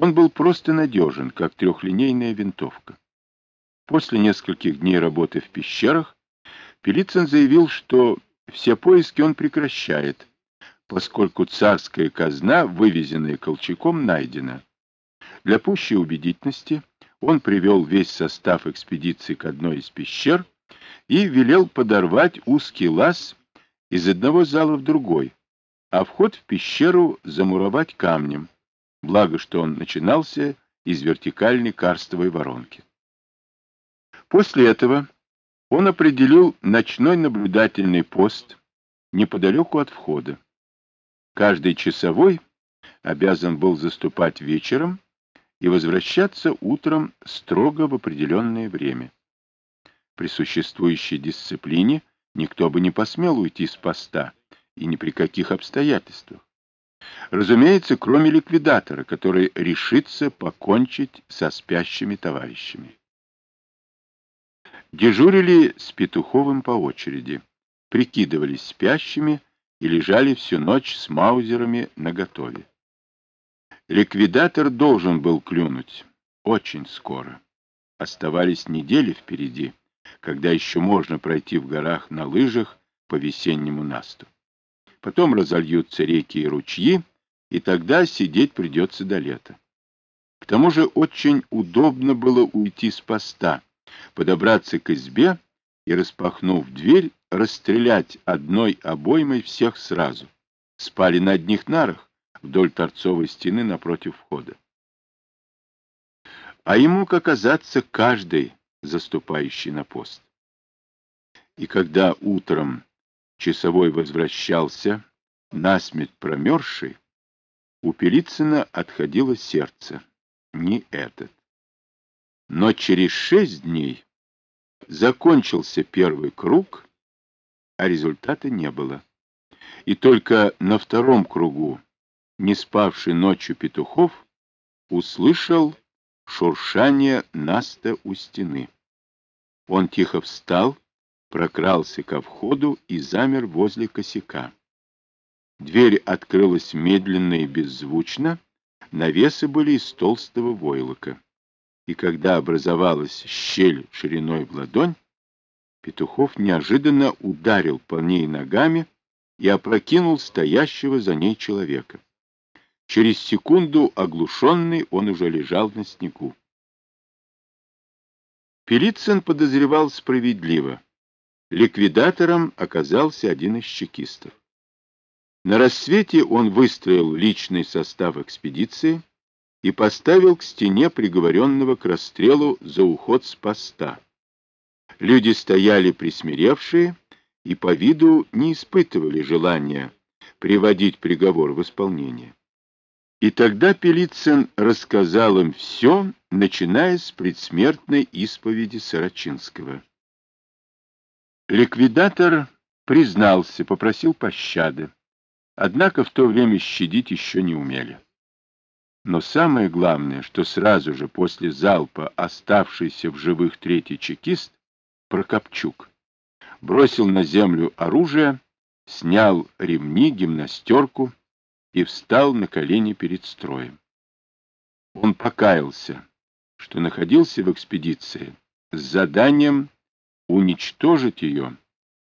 Он был просто надежен, как трехлинейная винтовка. После нескольких дней работы в пещерах Пелицын заявил, что все поиски он прекращает, поскольку царская казна, вывезенная Колчаком, найдена. Для пущей убедительности он привел весь состав экспедиции к одной из пещер и велел подорвать узкий лаз из одного зала в другой, а вход в пещеру замуровать камнем, благо что он начинался из вертикальной карстовой воронки. После этого он определил ночной наблюдательный пост неподалеку от входа. Каждый часовой обязан был заступать вечером и возвращаться утром строго в определенное время. При существующей дисциплине никто бы не посмел уйти с поста, и ни при каких обстоятельствах. Разумеется, кроме ликвидатора, который решится покончить со спящими товарищами. Дежурили с Петуховым по очереди, прикидывались спящими и лежали всю ночь с маузерами наготове. Ликвидатор должен был клюнуть очень скоро. Оставались недели впереди, когда еще можно пройти в горах на лыжах по весеннему насту. Потом разольются реки и ручьи, и тогда сидеть придется до лета. К тому же очень удобно было уйти с поста, подобраться к избе и, распахнув дверь, расстрелять одной обоймой всех сразу. Спали на одних нарах вдоль торцовой стены напротив входа. А ему мог оказаться каждый, заступающий на пост. И когда утром часовой возвращался, насмерть промерзший, у Пелицына отходило сердце. Не этот. Но через шесть дней закончился первый круг, а результата не было. И только на втором кругу, не спавший ночью петухов, услышал шуршание наста у стены. Он тихо встал, прокрался ко входу и замер возле косяка. Дверь открылась медленно и беззвучно, навесы были из толстого войлока. И когда образовалась щель шириной в ладонь, Петухов неожиданно ударил по ней ногами и опрокинул стоящего за ней человека. Через секунду, оглушенный, он уже лежал на снегу. Пелицын подозревал справедливо. Ликвидатором оказался один из чекистов. На рассвете он выстроил личный состав экспедиции и поставил к стене приговоренного к расстрелу за уход с поста. Люди стояли присмиревшие и по виду не испытывали желания приводить приговор в исполнение. И тогда Пелицын рассказал им все, начиная с предсмертной исповеди Сорочинского. Ликвидатор признался, попросил пощады. Однако в то время щадить еще не умели. Но самое главное, что сразу же после залпа оставшийся в живых третий чекист, Прокопчук, бросил на землю оружие, снял ремни, гимнастерку и встал на колени перед строем. Он покаялся, что находился в экспедиции с заданием уничтожить ее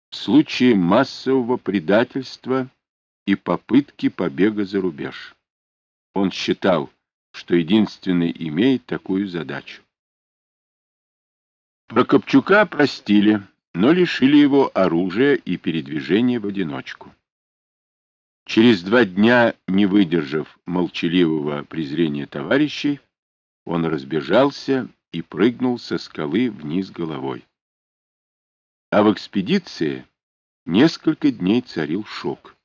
в случае массового предательства и попытки побега за рубеж. Он считал, что единственный имеет такую задачу. Прокопчука простили, но лишили его оружия и передвижения в одиночку. Через два дня, не выдержав молчаливого презрения товарищей, он разбежался и прыгнул со скалы вниз головой. А в экспедиции несколько дней царил шок.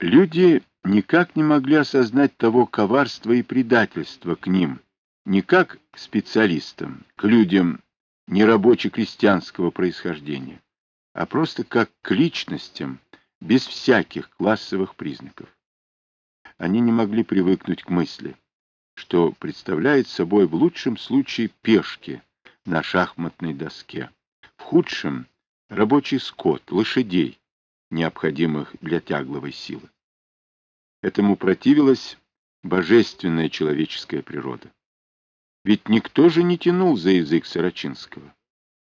Люди никак не могли осознать того коварства и предательства к ним, не как к специалистам, к людям нерабоче-крестьянского происхождения, а просто как к личностям, без всяких классовых признаков. Они не могли привыкнуть к мысли, что представляет собой в лучшем случае пешки на шахматной доске, в худшем — рабочий скот, лошадей, необходимых для тягловой силы. Этому противилась божественная человеческая природа. Ведь никто же не тянул за язык Сорочинского.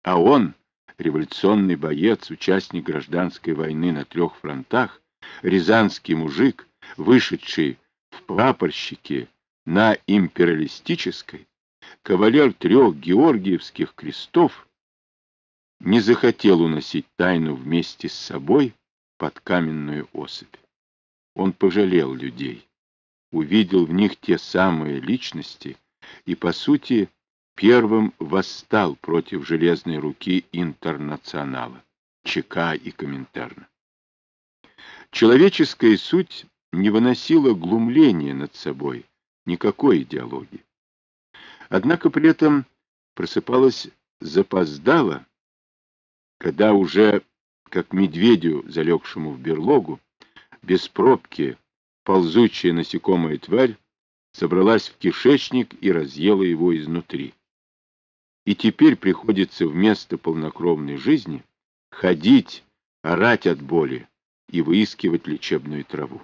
А он, революционный боец, участник гражданской войны на трех фронтах, рязанский мужик, вышедший в прапорщике на империалистической, кавалер трех георгиевских крестов, не захотел уносить тайну вместе с собой под каменную осыпь. Он пожалел людей, увидел в них те самые личности и, по сути, первым восстал против железной руки интернационала, ЧК и Коминтерна. Человеческая суть не выносила глумления над собой, никакой идеологии. Однако при этом просыпалась запоздало, когда уже, как медведю, залегшему в берлогу, без пробки, ползучая насекомая тварь собралась в кишечник и разъела его изнутри. И теперь приходится вместо полнокровной жизни ходить, орать от боли и выискивать лечебную траву.